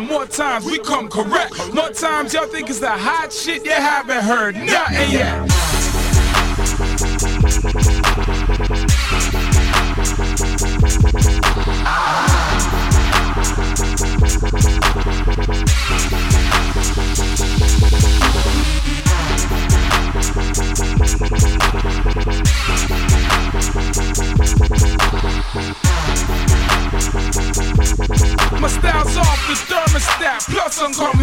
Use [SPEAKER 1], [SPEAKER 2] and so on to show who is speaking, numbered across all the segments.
[SPEAKER 1] more times we come correct. More times y'all think it's the hot shit you haven't heard nothing yet. Thermostat,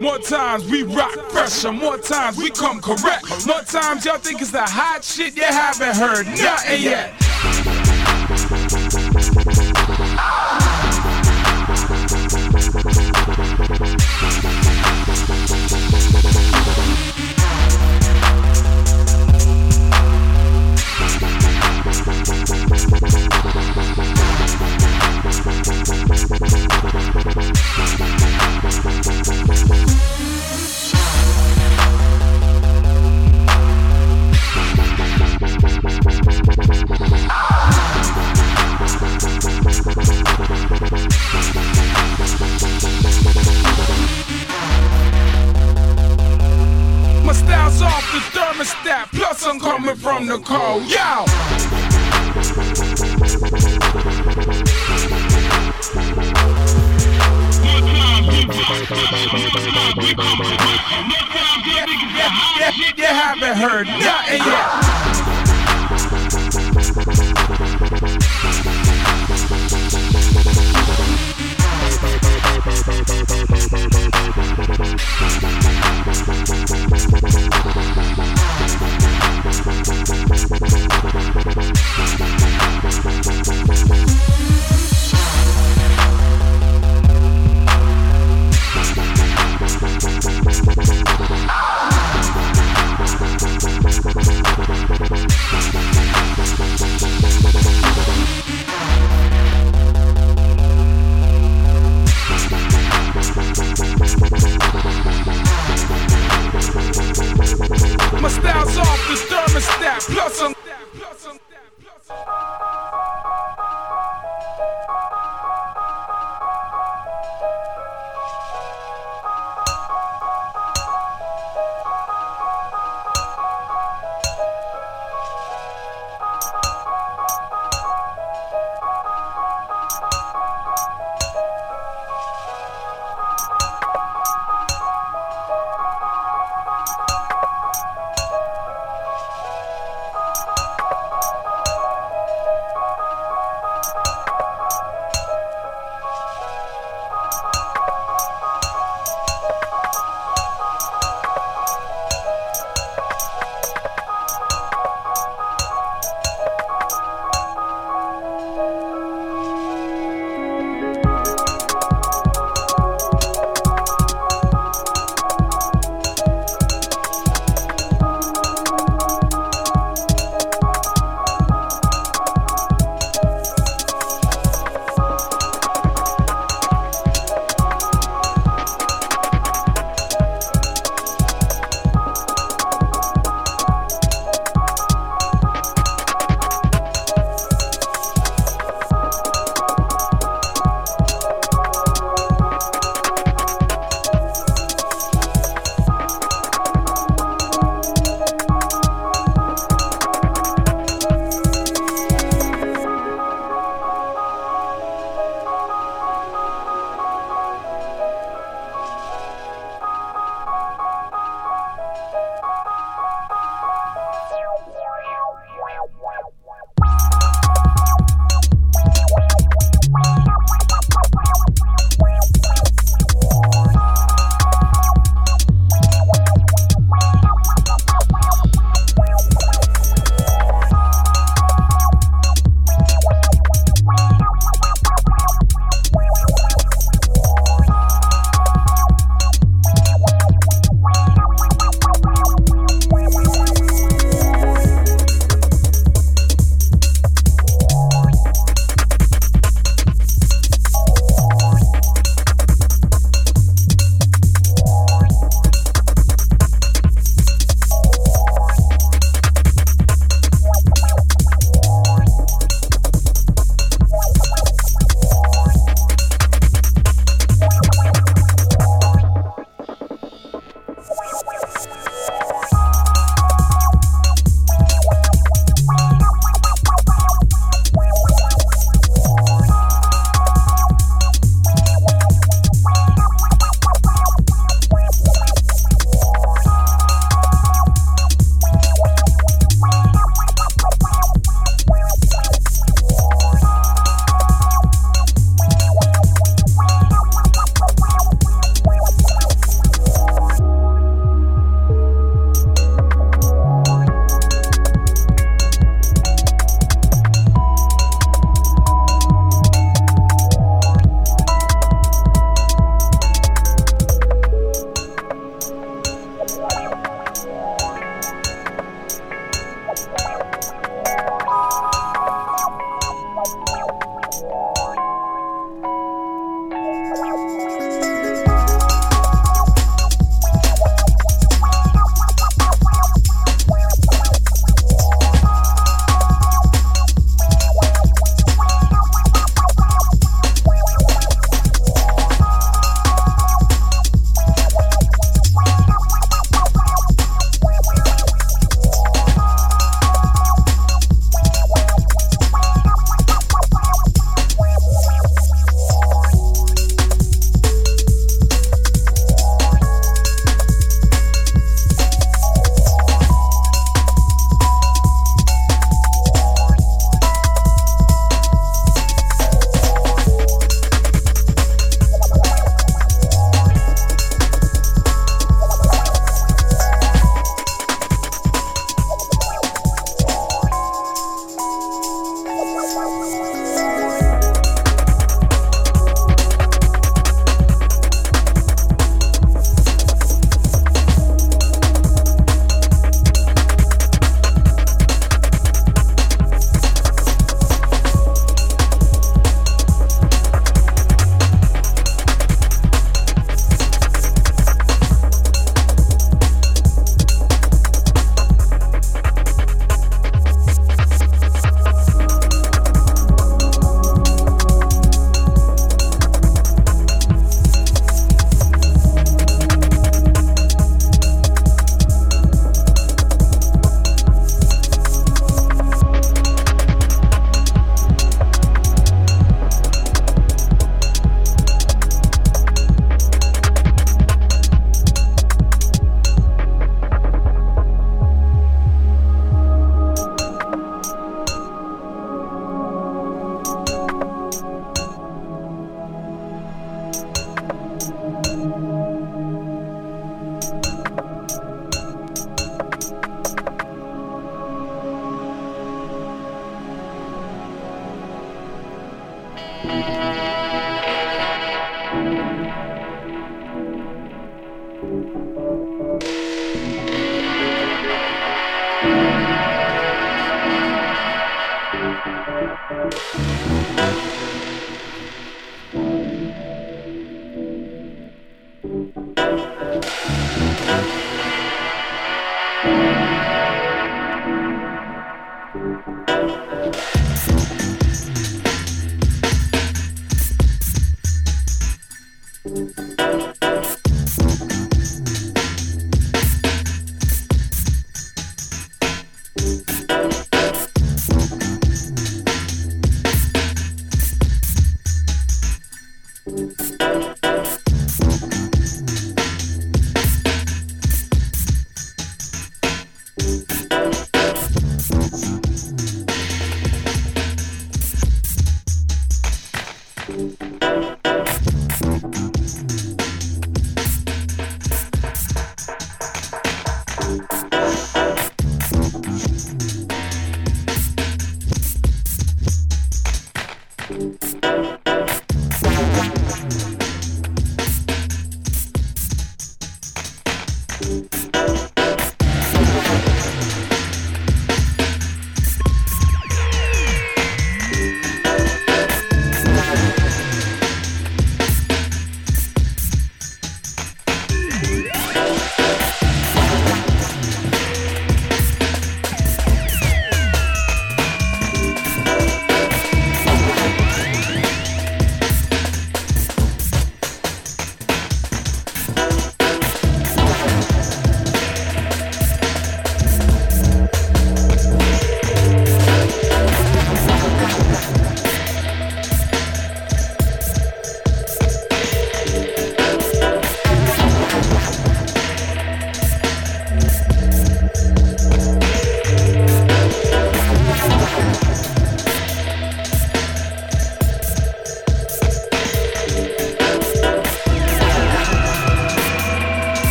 [SPEAKER 1] More times we rock pressure, more times we come correct. More times y'all think it's the hot shit you haven't heard nothing yet. The cold. Yo! You haven't heard
[SPEAKER 2] styles off the thermostat. Plus I'm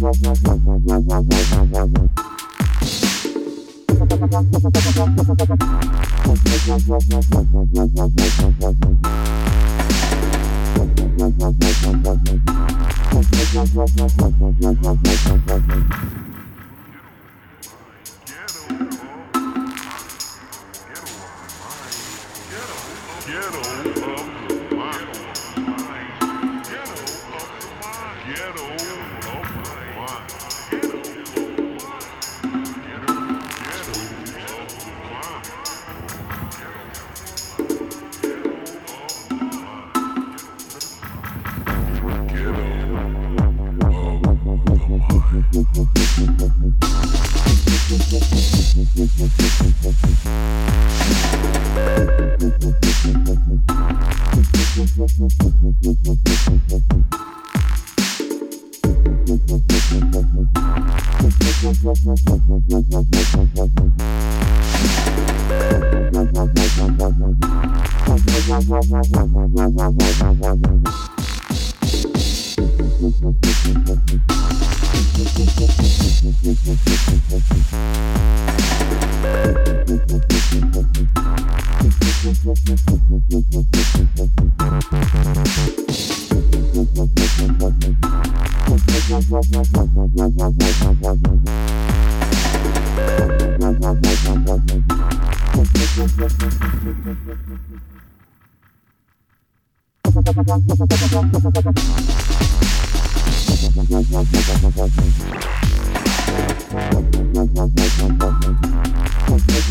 [SPEAKER 2] Thank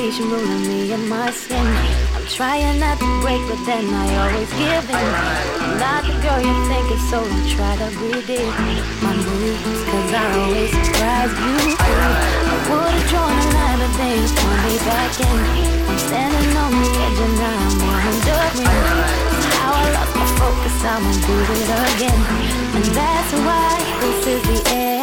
[SPEAKER 2] temptation ruling me and my sin. I'm trying not to break, but then I always give in. I'm not the girl you think is, so don't try to predict my moves, cause I always surprise you. I would've drawn a line, but then you pulled me back in. I'm standing on the edge and now I'm wondering how I lost my focus. I'ma do it again, and that's why this is the end.